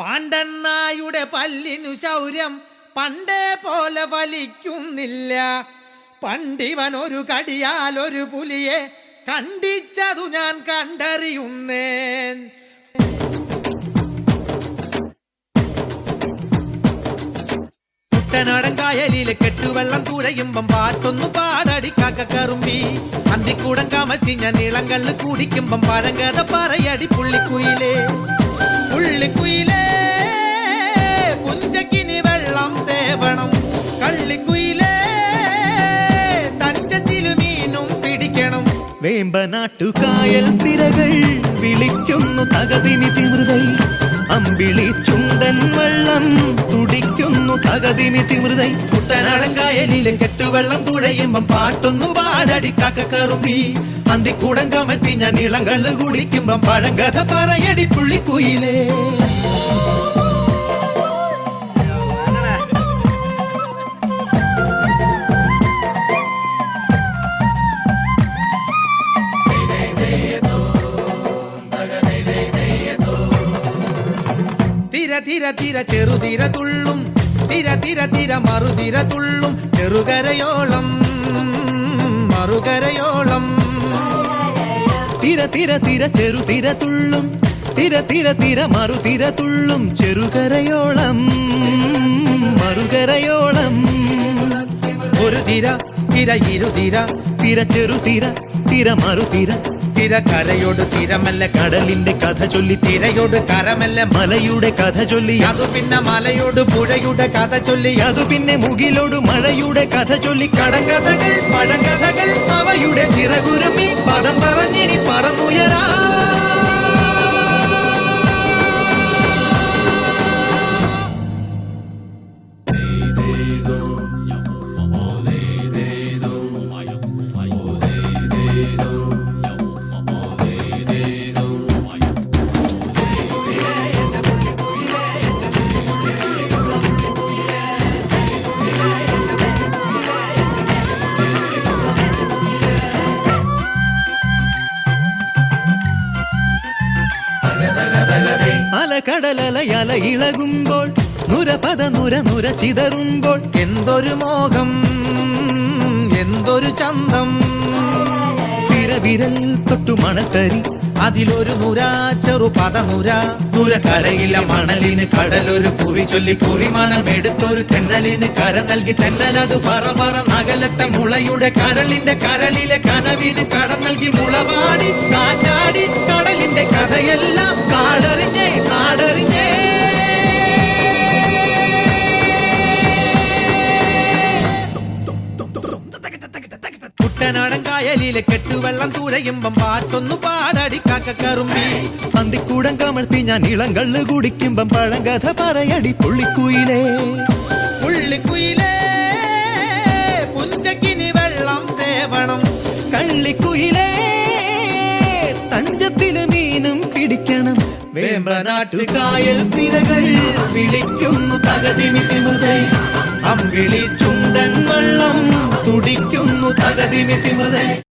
പാണ്ടണ്ണായുടെ പല്ലിനു ശൗര്യം പണ്ടേ പോലെ വലിക്കുന്നില്ല കടിയാൽ ഒരു പുലിയെ കണ്ടിച്ചതു ഞാൻ കണ്ടറിയുന്നേൻ. കുട്ടനാടൻ കായലിലെ കെട്ടുവെള്ളം തുഴയുമ്പം പാട്ടൊന്നു പാടടി കാക്കക്കറുമ്പി അന്തിക്കൂടം കമത്തി ഞാൻ ഇളങ്കൾ കുടിക്കുമ്പം പഴങ്കഥ പറയടി വേമ്പനാട്ടുകായൽ തിരകൾ വിളിക്കുന്നു തകതിനി തിമൃതൈ അമ്പിളി ചുണ്ടൻ വെള്ളം തുടിക്കുന്നു തകതിനി തിമൃതൈ കുട്ടനാടൻ കായലിലെ കെട്ടുവെള്ളം തുഴയുമ്പം പാട്ടൊന്നു പാടടി കാക്കക്കറുമ്പി. അന്തിക്കൂടം കമത്തി ഞാൻ ഇളങ്കൾ കുടിക്കുമ്പം പഴങ്കഥ പറയടി പുള്ളിക്കുയിലേ. തിര തിര തിര ചെറുതിര തുള്ളും തിര തിര തിര മറുതിര തുള്ളും ചെറുകരയോളം മറുകരയോളം തിര തിര തിര ചെറുതിര തുള്ളും തിര തിര തിര മറുതിര തുള്ളും ചെറുകരയോളം മറുകരയോളം ഒരു തിര തിര ഇരുതിര തിര ചെറുതിര തിര തിര മറു തിര കരയോട് തിരമല്ല കടലിന്റെ കഥ ചൊല്ലി തിരയോട് കരമല്ല മലയുടെ കഥ ചൊല്ലി. അതു പിന്നെ മലയോട് പുഴയുടെ കഥ ചൊല്ലി അതു പിന്നെ മുകിലോട് മഴയുടെ കഥ ചൊല്ലി. കടങ്കഥകൾ പഴങ്കഥകൾ അവയുടെ ചിറകുരുമി പദം പറഞ്ഞിനി പറന്നുയരാ. അലകടലല ഇളകുമ്പോൾ നുരപദ നുര നുര ചിതറുമ്പോൾ എന്തൊരു മോഹം എന്തൊരു ചന്തം. തിരവിരൽ തൊട്ടു മണത്തരി അതിലൊരു നുര ചെറു പദനുര നുര. കരയില്ല മണലിന് കടലൊരു കുറി ചൊല്ലി കുറിമാനം എടുത്തൊരു തെന്നലിന് കര നൽകി തെന്നലത് പറ പറ നഗലത്തെ മുളയുടെ കരളിന്റെ കരളിലെ കനവിന് കട നൽകി മുളവാടി കാറ്റാടി കടലിന്റെ കഥയെല്ലാം കുട്ടനാടൻ കായലിലെ കെട്ടുവെള്ളം തുഴയുമ്പം പാട്ടൊന്നു പാടടി കാക്കക്കറുമ്പി അന്തിക്കൂടം കമഴ്ത്തി ഞാൻ ഇളം കള്ള് കുടിക്കുമ്പം പഴങ്കഥ പറയടി പുള്ളിക്കുയിലേ. പുള്ളിക്കുയിലേ പുഞ്ചക്കിനി വെള്ളം തേവണം. കള്ളിക്കുയിലേ തഞ്ചത്തിൽ മീനും പിടിക്കണം. വേമ്പനാട്ടു കായൽ തിരകൾ വിളിക്കുന്നു തകതിമി തിമൃതൈ അമ്പിളി ചുണ്ടൻ വെള്ളം തുടിക്കുന്നു തകതിമി തിമൃതൈ